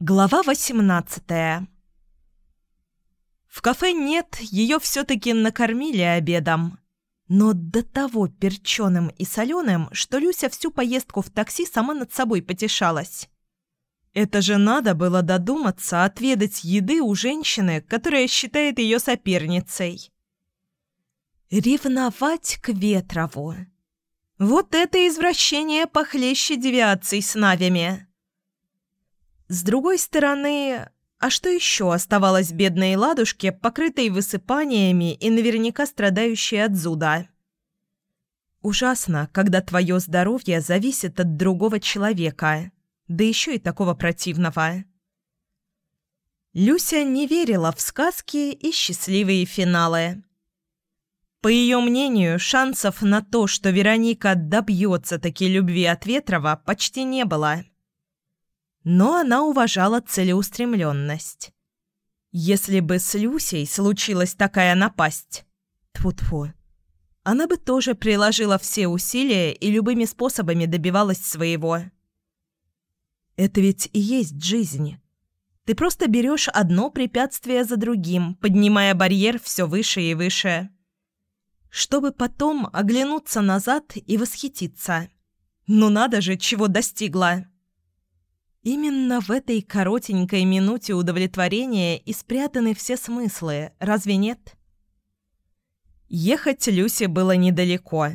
Глава 18 В кафе нет, ее все-таки накормили обедом. Но до того перченым и соленым, что Люся всю поездку в такси сама над собой потешалась. Это же надо было додуматься отведать еды у женщины, которая считает ее соперницей. Ревновать к Ветрову. Вот это извращение похлеще девиаций с навями. С другой стороны, а что еще оставалось бедной ладушке, покрытой высыпаниями и наверняка страдающей от зуда? Ужасно, когда твое здоровье зависит от другого человека, да еще и такого противного. Люся не верила в сказки и счастливые финалы. По ее мнению, шансов на то, что Вероника добьется таки любви от Ветрова, почти не было но она уважала целеустремленность. Если бы с Люсей случилась такая напасть, тьфу-тьфу, она бы тоже приложила все усилия и любыми способами добивалась своего. Это ведь и есть жизнь. Ты просто берешь одно препятствие за другим, поднимая барьер все выше и выше. Чтобы потом оглянуться назад и восхититься. Ну надо же, чего достигла. Именно в этой коротенькой минуте удовлетворения и спрятаны все смыслы, разве нет? Ехать Люсе было недалеко.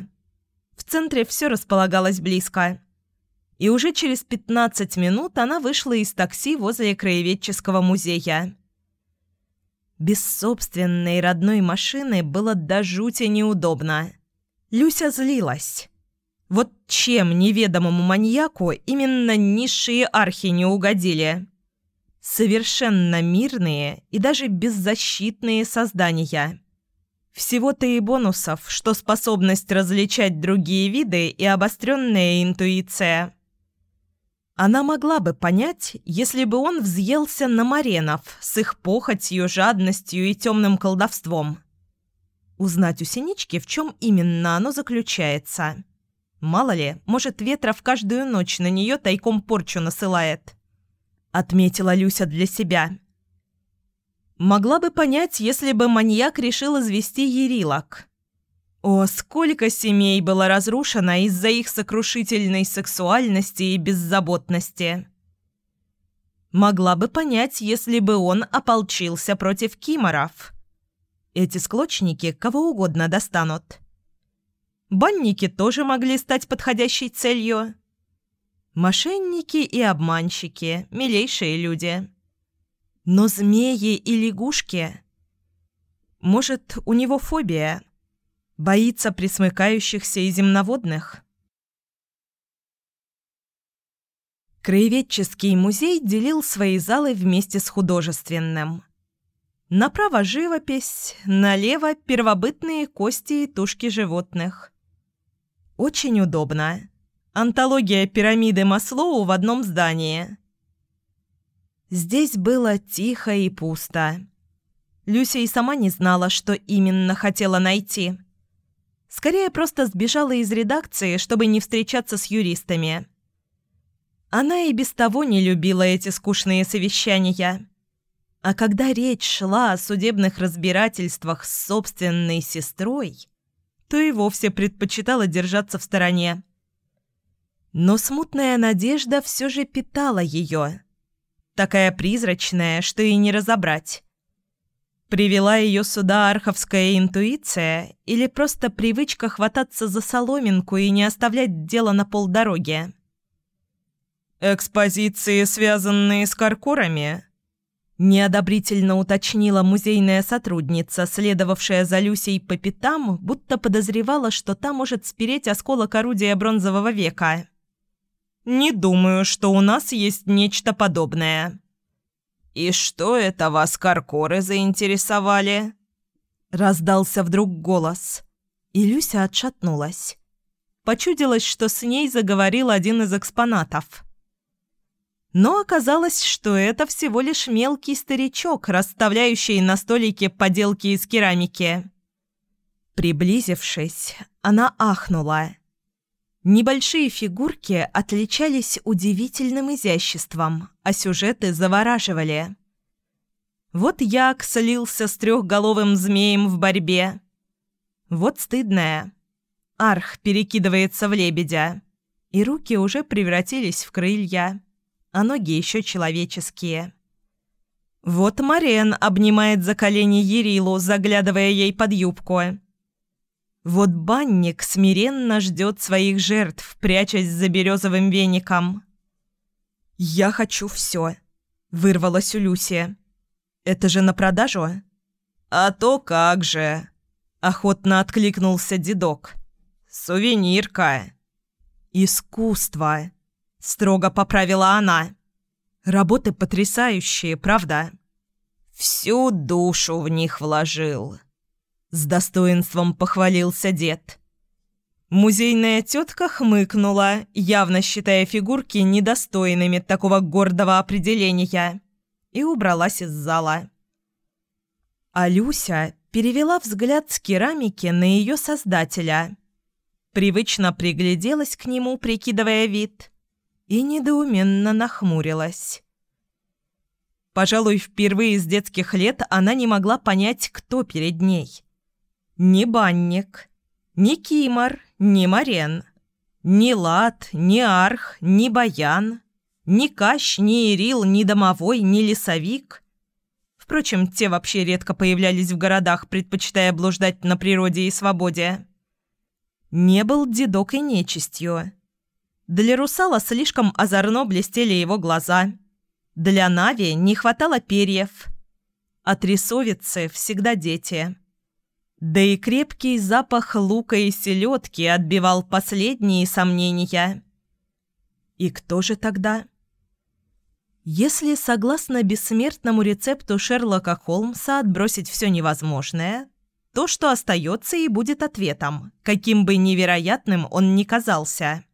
В центре все располагалось близко. И уже через 15 минут она вышла из такси возле Краеведческого музея. Без собственной родной машины было до жути неудобно. Люся злилась. Вот чем неведомому маньяку именно низшие архи не угодили? Совершенно мирные и даже беззащитные создания. Всего-то и бонусов, что способность различать другие виды и обостренная интуиция. Она могла бы понять, если бы он взъелся на маренов с их похотью, жадностью и темным колдовством. Узнать у Синички, в чем именно оно заключается – Мало ли, может, Ветров каждую ночь на нее тайком порчу насылает. Отметила Люся для себя. Могла бы понять, если бы маньяк решил извести Ерилок. О, сколько семей было разрушено из-за их сокрушительной сексуальности и беззаботности. Могла бы понять, если бы он ополчился против киморов. Эти склочники кого угодно достанут. Банники тоже могли стать подходящей целью. Мошенники и обманщики – милейшие люди. Но змеи и лягушки... Может, у него фобия? Боится присмыкающихся и земноводных? Краеведческий музей делил свои залы вместе с художественным. Направо живопись, налево первобытные кости и тушки животных. Очень удобно. Антология пирамиды Маслоу в одном здании. Здесь было тихо и пусто. Люся и сама не знала, что именно хотела найти. Скорее, просто сбежала из редакции, чтобы не встречаться с юристами. Она и без того не любила эти скучные совещания. А когда речь шла о судебных разбирательствах с собственной сестрой то и вовсе предпочитала держаться в стороне. Но смутная надежда все же питала ее. Такая призрачная, что и не разобрать. Привела ее сюда арховская интуиция или просто привычка хвататься за соломинку и не оставлять дело на полдороге? «Экспозиции, связанные с каркурами?» Неодобрительно уточнила музейная сотрудница, следовавшая за Люсей по пятам, будто подозревала, что та может спереть осколок орудия бронзового века. «Не думаю, что у нас есть нечто подобное». «И что это вас каркоры заинтересовали?» Раздался вдруг голос, и Люся отшатнулась. Почудилось, что с ней заговорил один из экспонатов – но оказалось, что это всего лишь мелкий старичок, расставляющий на столике поделки из керамики. Приблизившись, она ахнула. Небольшие фигурки отличались удивительным изяществом, а сюжеты завораживали. Вот як слился с трехголовым змеем в борьбе. Вот стыдная. Арх перекидывается в лебедя, и руки уже превратились в крылья, а ноги еще человеческие. Вот Марен обнимает за колени Ерилу, заглядывая ей под юбку. Вот банник смиренно ждет своих жертв, прячась за березовым веником. «Я хочу все», — вырвалась у Люси. «Это же на продажу?» «А то как же!» — охотно откликнулся дедок. «Сувенирка!» «Искусство!» — строго поправила она. «Работы потрясающие, правда?» «Всю душу в них вложил!» С достоинством похвалился дед. Музейная тетка хмыкнула, явно считая фигурки недостойными такого гордого определения, и убралась из зала. А Люся перевела взгляд с керамики на ее создателя. Привычно пригляделась к нему, прикидывая вид, и недоуменно нахмурилась. Пожалуй, впервые с детских лет она не могла понять, кто перед ней. Ни банник, ни кимор, ни марен, ни лад, ни арх, ни баян, ни кащ, ни ирил, ни домовой, ни лесовик. Впрочем, те вообще редко появлялись в городах, предпочитая блуждать на природе и свободе. Не был дедок и нечистью. Для русала слишком озорно блестели его глаза. Для Нави не хватало перьев. От рисовицы всегда дети. Да и крепкий запах лука и селедки отбивал последние сомнения. И кто же тогда? Если, согласно бессмертному рецепту Шерлока Холмса, отбросить все невозможное, то, что остается, и будет ответом, каким бы невероятным он ни казался.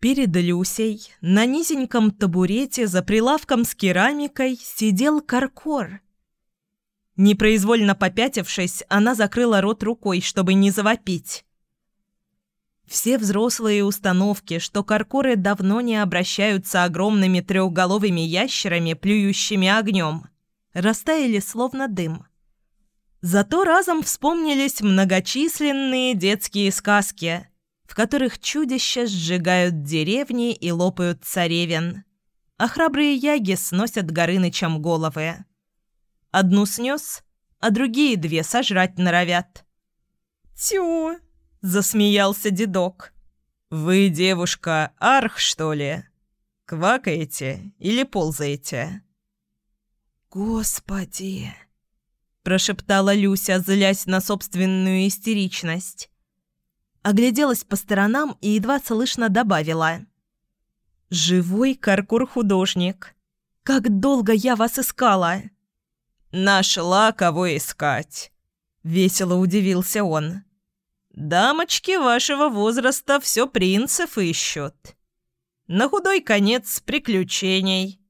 Перед Люсей на низеньком табурете за прилавком с керамикой сидел Каркор – Непроизвольно попятившись, она закрыла рот рукой, чтобы не завопить. Все взрослые установки, что каркоры давно не обращаются огромными трехголовыми ящерами, плюющими огнем, растаяли словно дым. Зато разом вспомнились многочисленные детские сказки, в которых чудища сжигают деревни и лопают царевен, а храбрые яги сносят Горынычам головы. Одну снес, а другие две сожрать норовят. «Тю!» – засмеялся дедок. «Вы, девушка, арх, что ли? Квакаете или ползаете?» «Господи!» – прошептала Люся, злясь на собственную истеричность. Огляделась по сторонам и едва слышно добавила. «Живой каркур-художник! Как долго я вас искала!» «Нашла, кого искать», — весело удивился он. «Дамочки вашего возраста все принцев ищут. На худой конец приключений.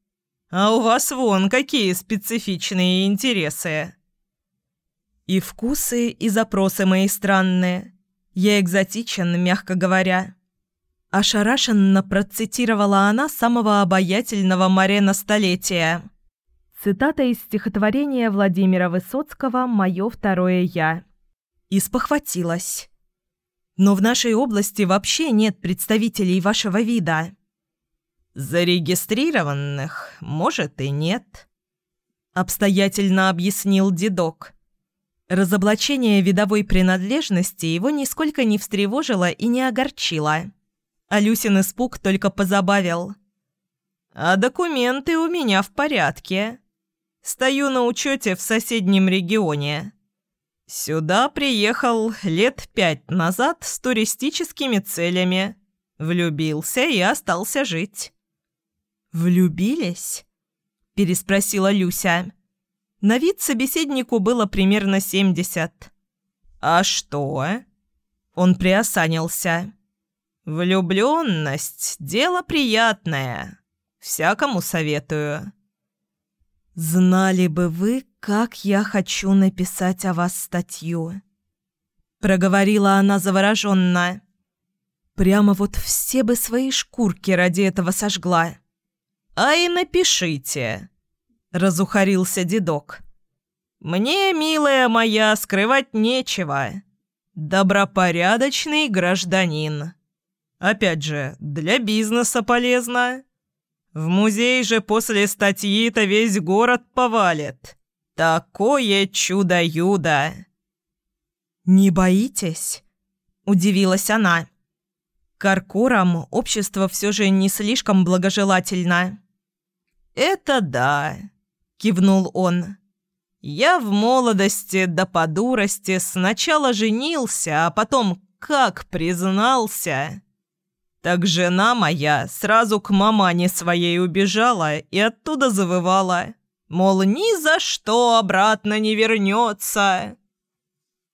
А у вас вон какие специфичные интересы». «И вкусы, и запросы мои странные. Я экзотичен, мягко говоря». Ошарашенно процитировала она самого обаятельного Марена столетия. Цитата из стихотворения Владимира Высоцкого «Мое второе я». И спохватилась. «Но в нашей области вообще нет представителей вашего вида». «Зарегистрированных, может, и нет», — обстоятельно объяснил дедок. Разоблачение видовой принадлежности его нисколько не встревожило и не огорчило. А Люсин испуг только позабавил. «А документы у меня в порядке. Стою на учете в соседнем регионе. Сюда приехал лет пять назад с туристическими целями. Влюбился и остался жить». «Влюбились?» – переспросила Люся. На вид собеседнику было примерно семьдесят. «А что?» Он приосанился. «Влюбленность – дело приятное. Всякому советую. «Знали бы вы, как я хочу написать о вас статью», — проговорила она завороженно. Прямо вот все бы свои шкурки ради этого сожгла. «А и напишите», — разухарился дедок. «Мне, милая моя, скрывать нечего. Добропорядочный гражданин. Опять же, для бизнеса полезно. В музей же после статьи-то весь город повалит. Такое чудо-юдо!» «Не боитесь?» – удивилась она. «Каркорам общество все же не слишком благожелательно». «Это да», – кивнул он. «Я в молодости да по дурости сначала женился, а потом как признался...» Так жена моя сразу к мамане своей убежала и оттуда завывала, мол, ни за что обратно не вернется.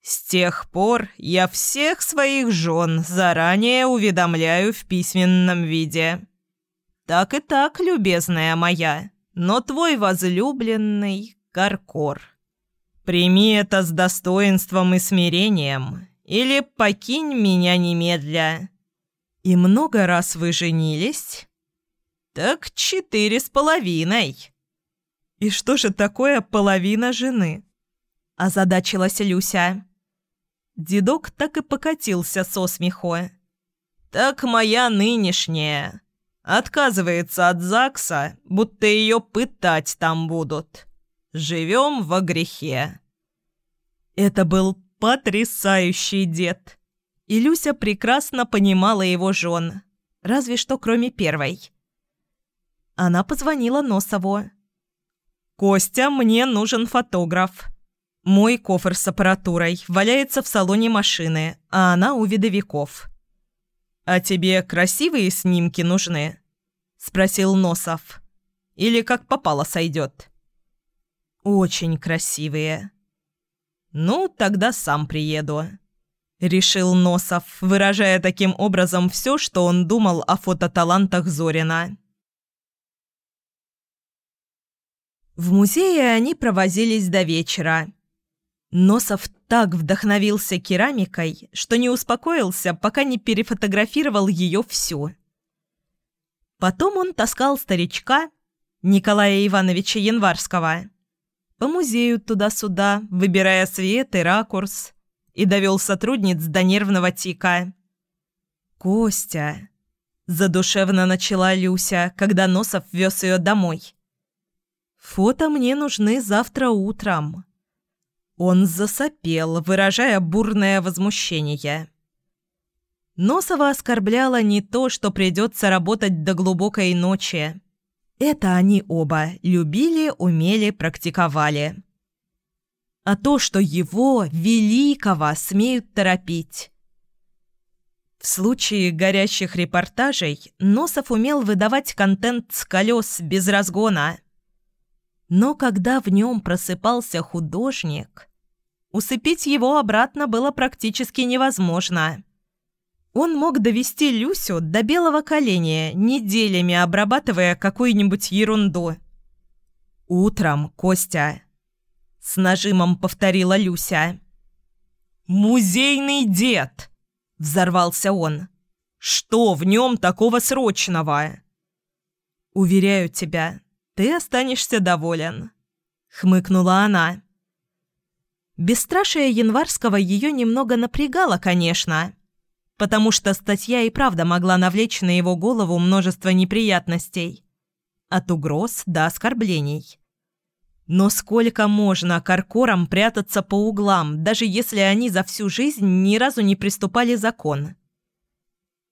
С тех пор я всех своих жен заранее уведомляю в письменном виде. Так и так, любезная моя, но твой возлюбленный Каркор. Прими это с достоинством и смирением, или покинь меня немедля. «И много раз вы женились?» «Так четыре с половиной». «И что же такое половина жены?» Озадачилась Люся. Дедок так и покатился со смеху. «Так моя нынешняя. Отказывается от ЗАГСа, будто ее пытать там будут. Живем во грехе». Это был потрясающий дед. И Люся прекрасно понимала его жен, разве что кроме первой. Она позвонила Носову. «Костя, мне нужен фотограф. Мой кофр с аппаратурой валяется в салоне машины, а она у видовиков». «А тебе красивые снимки нужны?» – спросил Носов. «Или как попало сойдет?» «Очень красивые». «Ну, тогда сам приеду». Решил Носов, выражая таким образом все, что он думал о фототалантах Зорина. В музее они провозились до вечера. Носов так вдохновился керамикой, что не успокоился, пока не перефотографировал ее всю. Потом он таскал старичка, Николая Ивановича Январского, по музею туда-сюда, выбирая свет и ракурс, и довел сотрудниц до нервного тика. «Костя!» – задушевно начала Люся, когда Носов вез ее домой. «Фото мне нужны завтра утром». Он засопел, выражая бурное возмущение. Носова оскорбляла не то, что придется работать до глубокой ночи. Это они оба любили, умели, практиковали а то, что его, великого, смеют торопить. В случае горящих репортажей Носов умел выдавать контент с колес без разгона. Но когда в нем просыпался художник, усыпить его обратно было практически невозможно. Он мог довести Люсю до белого коленя, неделями обрабатывая какую-нибудь ерунду. «Утром, Костя, с нажимом повторила Люся. «Музейный дед!» – взорвался он. «Что в нем такого срочного?» «Уверяю тебя, ты останешься доволен», – хмыкнула она. Бесстрашие Январского ее немного напрягало, конечно, потому что статья и правда могла навлечь на его голову множество неприятностей. От угроз до оскорблений. Но сколько можно каркорам прятаться по углам, даже если они за всю жизнь ни разу не приступали закон?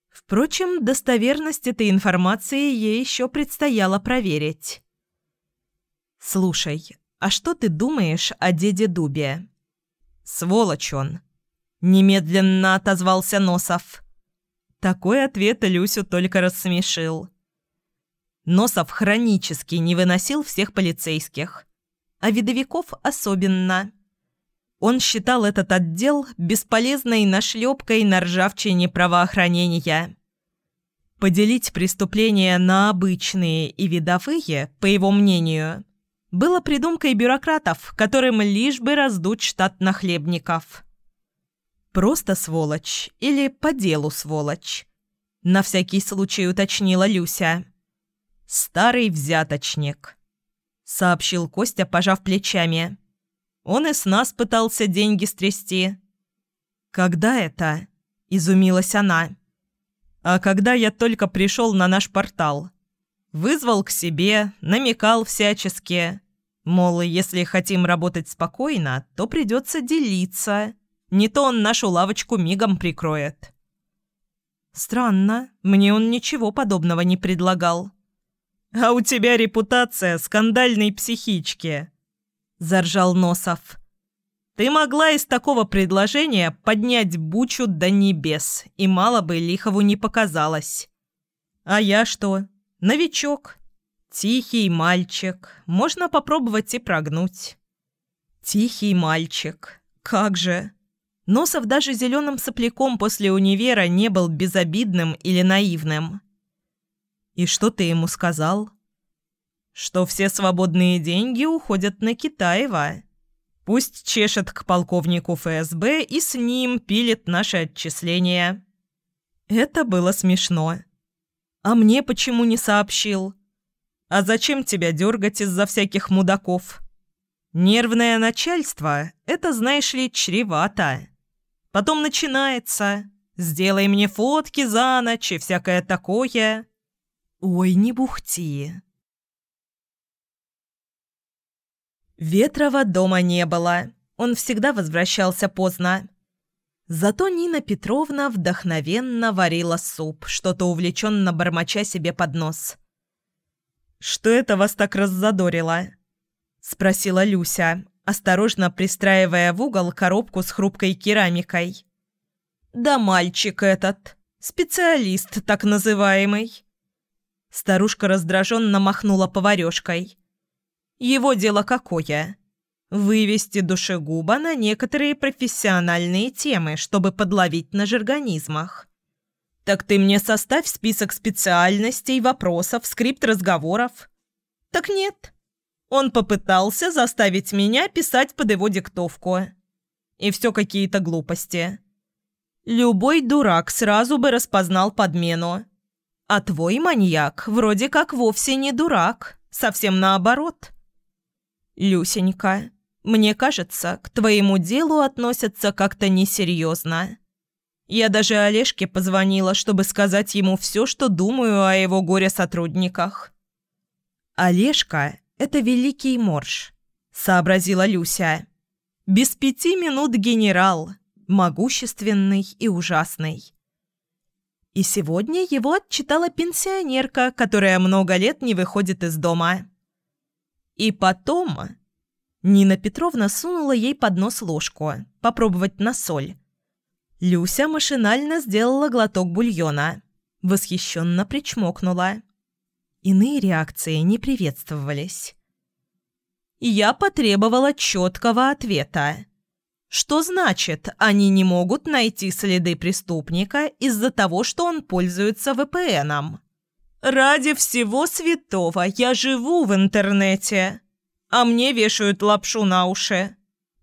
Впрочем, достоверность этой информации ей еще предстояло проверить. «Слушай, а что ты думаешь о деде Дубе?» «Сволочь он!» – немедленно отозвался Носов. Такой ответ Люсю только рассмешил. Носов хронически не выносил всех полицейских – а видовиков особенно. Он считал этот отдел бесполезной нашлепкой на ржавчине правоохранения. Поделить преступления на обычные и видовые, по его мнению, было придумкой бюрократов, которым лишь бы раздуть штат нахлебников. Просто сволочь или по делу сволочь. На всякий случай уточнила Люся. «Старый взяточник», — сообщил Костя, пожав плечами. «Он и с нас пытался деньги стрясти». «Когда это?» — изумилась она. «А когда я только пришел на наш портал. Вызвал к себе, намекал всячески. Мол, если хотим работать спокойно, то придется делиться. Не то он нашу лавочку мигом прикроет». «Странно, мне он ничего подобного не предлагал». «А у тебя репутация скандальной психички», – заржал Носов. «Ты могла из такого предложения поднять бучу до небес, и мало бы Лихову не показалось. А я что? Новичок. Тихий мальчик. Можно попробовать и прогнуть». «Тихий мальчик. Как же!» Носов даже зеленым сопляком после универа не был безобидным или наивным. «И что ты ему сказал?» «Что все свободные деньги уходят на Китаева. Пусть чешет к полковнику ФСБ и с ним пилит наши отчисления». Это было смешно. «А мне почему не сообщил?» «А зачем тебя дергать из-за всяких мудаков?» «Нервное начальство — это, знаешь ли, чревато. Потом начинается. Сделай мне фотки за ночь и всякое такое». «Ой, не бухти!» Ветрова дома не было. Он всегда возвращался поздно. Зато Нина Петровна вдохновенно варила суп, что-то увлеченно бормоча себе под нос. «Что это вас так раззадорило?» – спросила Люся, осторожно пристраивая в угол коробку с хрупкой керамикой. «Да мальчик этот, специалист так называемый. Старушка раздраженно махнула поварешкой. «Его дело какое?» Вывести душегуба на некоторые профессиональные темы, чтобы подловить на жаргонизмах. «Так ты мне составь список специальностей, вопросов, скрипт разговоров». «Так нет». Он попытался заставить меня писать под его диктовку. И все какие-то глупости. Любой дурак сразу бы распознал подмену. А твой маньяк вроде как вовсе не дурак, совсем наоборот. Люсенька, мне кажется, к твоему делу относятся как-то несерьезно. Я даже Олежке позвонила, чтобы сказать ему все, что думаю о его горе-сотрудниках. «Олежка – это великий морж», – сообразила Люся. «Без пяти минут генерал, могущественный и ужасный. И сегодня его отчитала пенсионерка, которая много лет не выходит из дома. И потом... Нина Петровна сунула ей под нос ложку, попробовать на соль. Люся машинально сделала глоток бульона. Восхищенно причмокнула. Иные реакции не приветствовались. Я потребовала четкого ответа. Что значит, они не могут найти следы преступника из-за того, что он пользуется VPN-ом? Ради всего святого я живу в интернете, а мне вешают лапшу на уши.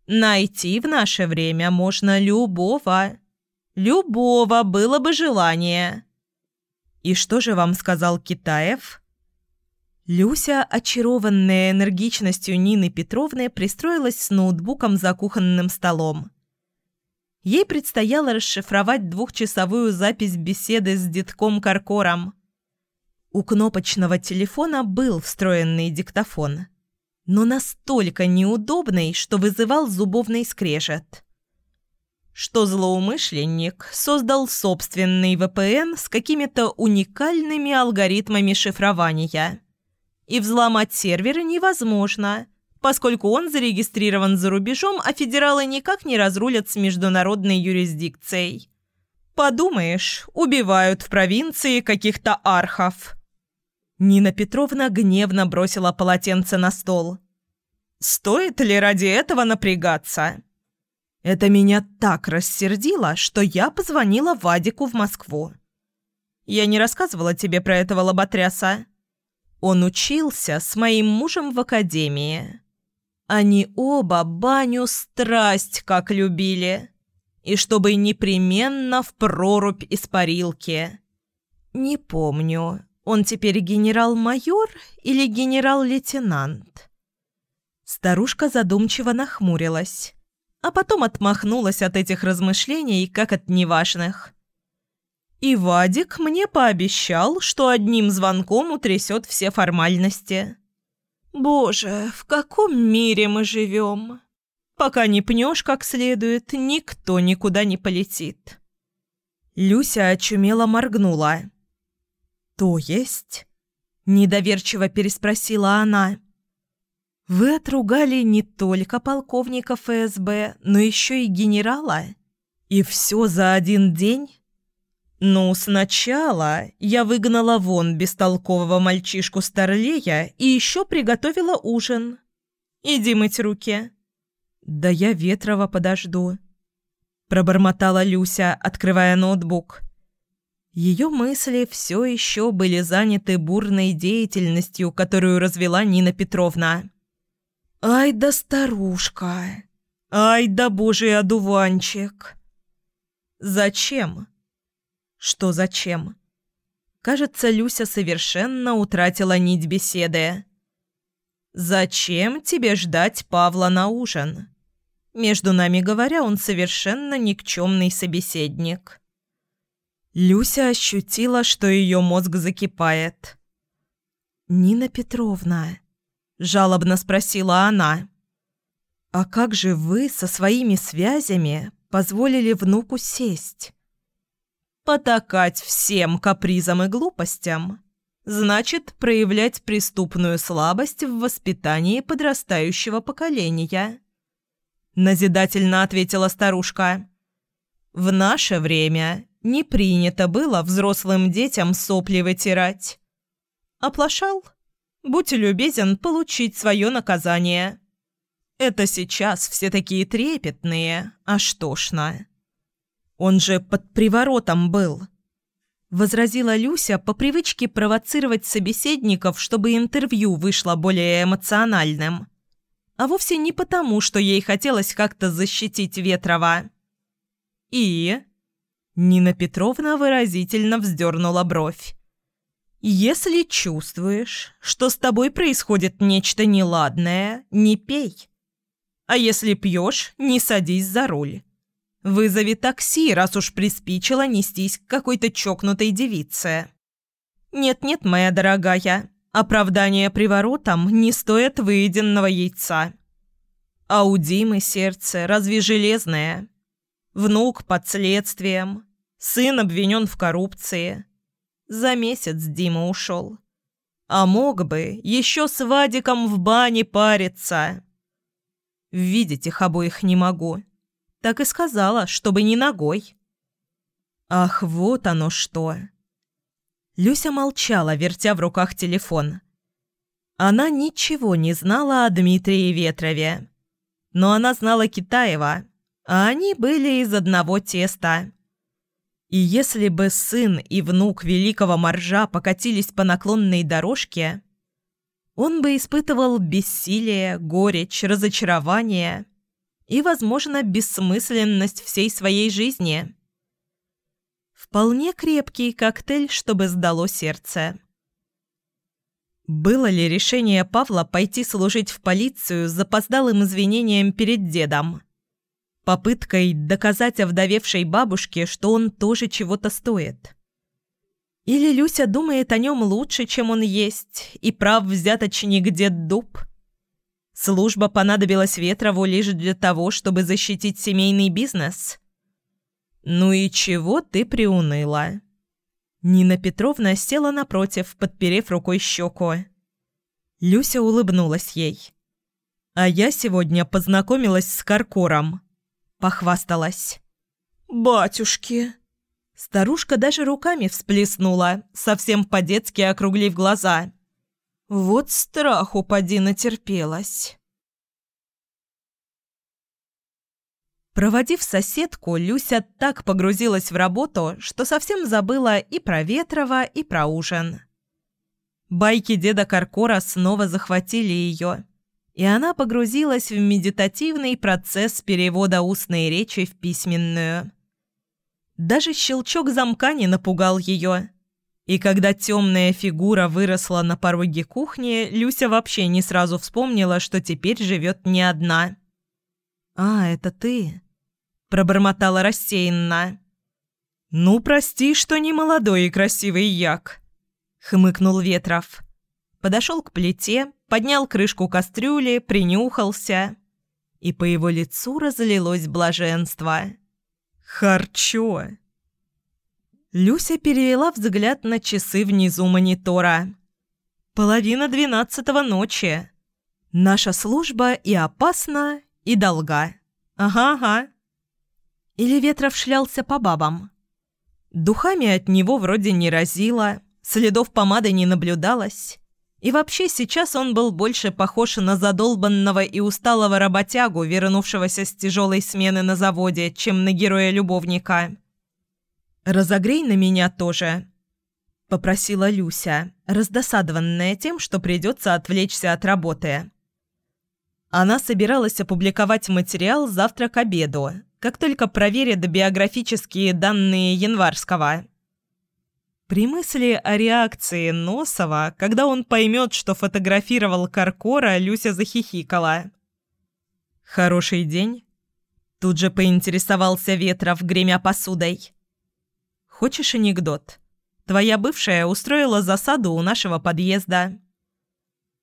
Найти в наше время можно любого. Любого было бы желание. И что же вам сказал Китаев? Люся, очарованная энергичностью Нины Петровны, пристроилась с ноутбуком за кухонным столом. Ей предстояло расшифровать двухчасовую запись беседы с детком Каркором. У кнопочного телефона был встроенный диктофон, но настолько неудобный, что вызывал зубовный скрежет. Что злоумышленник создал собственный VPN с какими-то уникальными алгоритмами шифрования – и взломать серверы невозможно, поскольку он зарегистрирован за рубежом, а федералы никак не разрулят с международной юрисдикцией. Подумаешь, убивают в провинции каких-то архов. Нина Петровна гневно бросила полотенце на стол. «Стоит ли ради этого напрягаться?» Это меня так рассердило, что я позвонила Вадику в Москву. Я не рассказывала тебе про этого лоботряса. Он учился с моим мужем в академии. Они оба баню страсть как любили. И чтобы непременно в прорубь из парилки. «Не помню, он теперь генерал-майор или генерал-лейтенант?» Старушка задумчиво нахмурилась, а потом отмахнулась от этих размышлений, как от неважных. И Вадик мне пообещал, что одним звонком утрясет все формальности. «Боже, в каком мире мы живем? Пока не пнешь как следует, никто никуда не полетит». Люся очумело моргнула. «То есть?» – недоверчиво переспросила она. «Вы отругали не только полковника ФСБ, но еще и генерала? И все за один день?» «Ну, сначала я выгнала вон бестолкового мальчишку Старлея и еще приготовила ужин. Иди мыть руки». «Да я Ветрова подожду», – пробормотала Люся, открывая ноутбук. Ее мысли все еще были заняты бурной деятельностью, которую развела Нина Петровна. «Ай да старушка! Ай да божий одуванчик!» «Зачем?» Что зачем? Кажется, Люся совершенно утратила нить беседы. «Зачем тебе ждать Павла на ужин?» Между нами говоря, он совершенно никчемный собеседник. Люся ощутила, что ее мозг закипает. «Нина Петровна», – жалобно спросила она, – «а как же вы со своими связями позволили внуку сесть?» Потакать всем капризам и глупостям значит проявлять преступную слабость в воспитании подрастающего поколения. Назидательно ответила старушка. В наше время не принято было взрослым детям сопли вытирать. Оплошал? Будь любезен получить свое наказание. Это сейчас все такие трепетные, аж тошно. Он же под приворотом был. Возразила Люся по привычке провоцировать собеседников, чтобы интервью вышло более эмоциональным. А вовсе не потому, что ей хотелось как-то защитить Ветрова. И... Нина Петровна выразительно вздернула бровь. «Если чувствуешь, что с тобой происходит нечто неладное, не пей. А если пьешь, не садись за руль. Вызови такси, раз уж приспичило нестись к какой-то чокнутой девице. Нет-нет, моя дорогая, оправдание приворотом не стоит выеденного яйца. А у Димы сердце разве железное? Внук под следствием, сын обвинен в коррупции. За месяц Дима ушел. А мог бы еще с Вадиком в бане париться. Видеть их обоих не могу. Так и сказала, чтобы не ногой. Ах, вот оно что. Люся молчала, вертя в руках телефон. Она ничего не знала о Дмитрии Ветрове. Но она знала Китаева, а они были из одного теста. И если бы сын и внук великого моржа покатились по наклонной дорожке, он бы испытывал бессилие, горечь, разочарование и, возможно, бессмысленность всей своей жизни. Вполне крепкий коктейль, чтобы сдало сердце. Было ли решение Павла пойти служить в полицию с запоздалым извинением перед дедом? Попыткой доказать овдовевшей бабушке, что он тоже чего-то стоит? Или Люся думает о нем лучше, чем он есть, и прав взяточник дед Дуб – Служба понадобилась Ветрову лишь для того, чтобы защитить семейный бизнес? Ну и чего ты приуныла? Нина Петровна села напротив, подперев рукой щеку. Люся улыбнулась ей. «А я сегодня познакомилась с Каркором», — похвасталась. «Батюшки!» Старушка даже руками всплеснула, совсем по-детски округлив глаза. Вот страху поди натерпелась. Проводив соседку, Люся так погрузилась в работу, что совсем забыла и про Ветрова, и про ужин. Байки деда Каркора снова захватили ее, и она погрузилась в медитативный процесс перевода устной речи в письменную. Даже щелчок замка не напугал ее – И когда темная фигура выросла на пороге кухни, Люся вообще не сразу вспомнила, что теперь живет не одна. «А, это ты?» – пробормотала рассеянно. «Ну, прости, что не молодой и красивый як», – хмыкнул Ветров. Подошел к плите, поднял крышку кастрюли, принюхался. И по его лицу разлилось блаженство. «Харчо!» Люся перевела взгляд на часы внизу монитора. «Половина двенадцатого ночи. Наша служба и опасна, и долга. Ага-ага». Или Ветров шлялся по бабам. Духами от него вроде не разило, следов помады не наблюдалось. И вообще сейчас он был больше похож на задолбанного и усталого работягу, вернувшегося с тяжелой смены на заводе, чем на героя-любовника. «Разогрей на меня тоже», — попросила Люся, раздосадованная тем, что придется отвлечься от работы. Она собиралась опубликовать материал завтра к обеду, как только проверят биографические данные Январского. При мысли о реакции Носова, когда он поймет, что фотографировал Каркора, Люся захихикала. «Хороший день?» Тут же поинтересовался Ветров, гремя посудой. Хочешь анекдот? Твоя бывшая устроила засаду у нашего подъезда».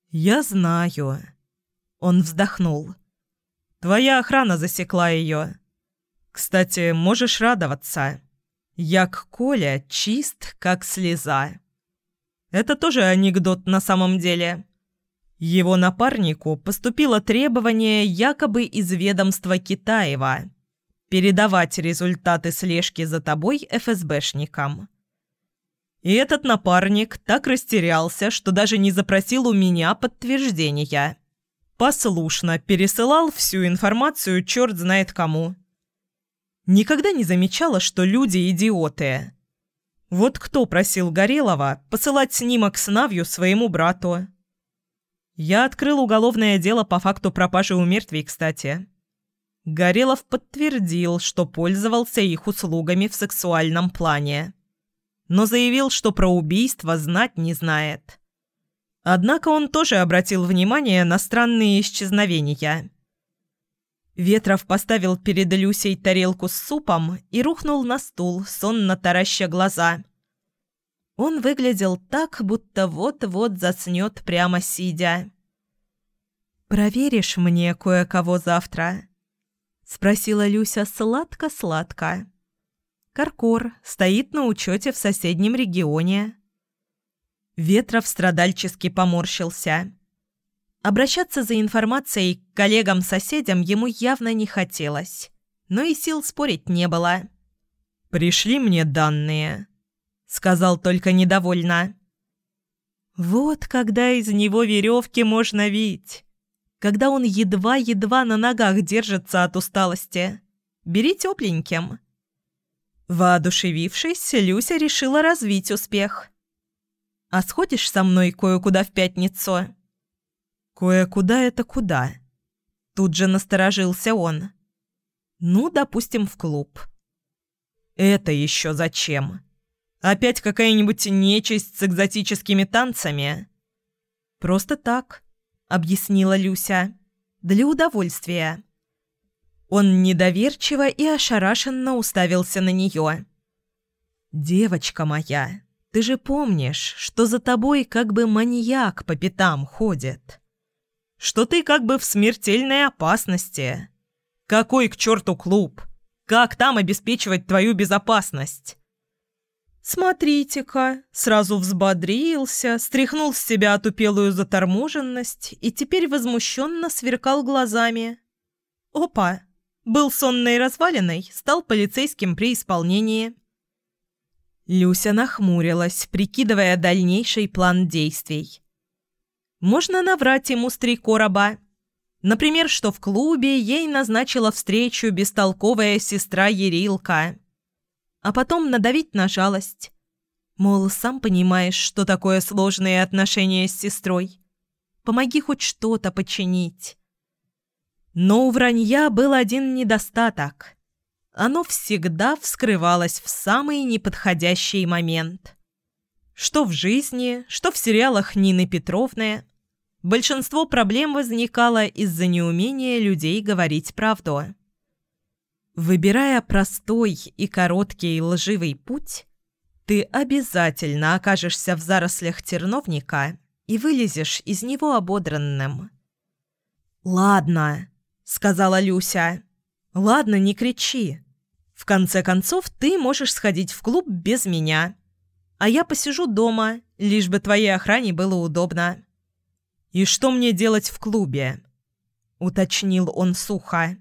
«Я знаю». Он вздохнул. «Твоя охрана засекла ее. Кстати, можешь радоваться. Як Коля чист, как слеза». Это тоже анекдот на самом деле. Его напарнику поступило требование якобы из ведомства Китаева – передавать результаты слежки за тобой ФСБшникам. И этот напарник так растерялся, что даже не запросил у меня подтверждения. Послушно пересылал всю информацию черт знает кому. Никогда не замечала, что люди идиоты. Вот кто просил Горелова посылать снимок с Навью своему брату? Я открыл уголовное дело по факту пропажи у мертвей, кстати. Горелов подтвердил, что пользовался их услугами в сексуальном плане. Но заявил, что про убийство знать не знает. Однако он тоже обратил внимание на странные исчезновения. Ветров поставил перед Люсей тарелку с супом и рухнул на стул, сонно тараща глаза. Он выглядел так, будто вот-вот заснет прямо сидя. «Проверишь мне кое-кого завтра?» — спросила Люся сладко-сладко. «Каркор стоит на учете в соседнем регионе». Ветров страдальчески поморщился. Обращаться за информацией к коллегам-соседям ему явно не хотелось, но и сил спорить не было. «Пришли мне данные», — сказал только недовольно. «Вот когда из него веревки можно вить когда он едва-едва на ногах держится от усталости. Бери тепленьким». Воодушевившись, Люся решила развить успех. «А сходишь со мной кое-куда в пятницу?» «Кое-куда это куда?» Тут же насторожился он. «Ну, допустим, в клуб». «Это еще зачем? Опять какая-нибудь нечисть с экзотическими танцами?» «Просто так. — объяснила Люся. «Для удовольствия». Он недоверчиво и ошарашенно уставился на нее. «Девочка моя, ты же помнишь, что за тобой как бы маньяк по пятам ходит. Что ты как бы в смертельной опасности. Какой к черту клуб? Как там обеспечивать твою безопасность?» «Смотрите-ка!» Сразу взбодрился, стряхнул с себя отупелую заторможенность и теперь возмущенно сверкал глазами. «Опа!» Был сонной развалиной, стал полицейским при исполнении. Люся нахмурилась, прикидывая дальнейший план действий. Можно наврать ему с три короба. Например, что в клубе ей назначила встречу бестолковая сестра Ерилка – а потом надавить на жалость. Мол, сам понимаешь, что такое сложные отношения с сестрой. Помоги хоть что-то починить. Но у вранья был один недостаток. Оно всегда вскрывалось в самый неподходящий момент. Что в жизни, что в сериалах Нины Петровны. Большинство проблем возникало из-за неумения людей говорить правду. Выбирая простой и короткий лживый путь, ты обязательно окажешься в зарослях терновника и вылезешь из него ободранным. «Ладно», — сказала Люся. «Ладно, не кричи. В конце концов, ты можешь сходить в клуб без меня. А я посижу дома, лишь бы твоей охране было удобно». «И что мне делать в клубе?» — уточнил он сухо.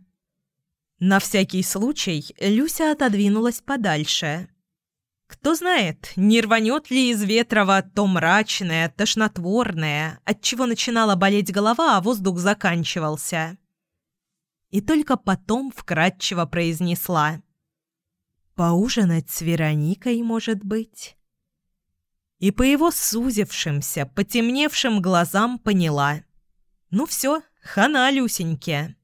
На всякий случай Люся отодвинулась подальше. Кто знает, не рванет ли из Ветрова то мрачное, тошнотворное, от чего начинала болеть голова, а воздух заканчивался. И только потом вкратчиво произнесла. «Поужинать с Вероникой, может быть?» И по его сузившимся, потемневшим глазам поняла. «Ну все, хана Люсеньке».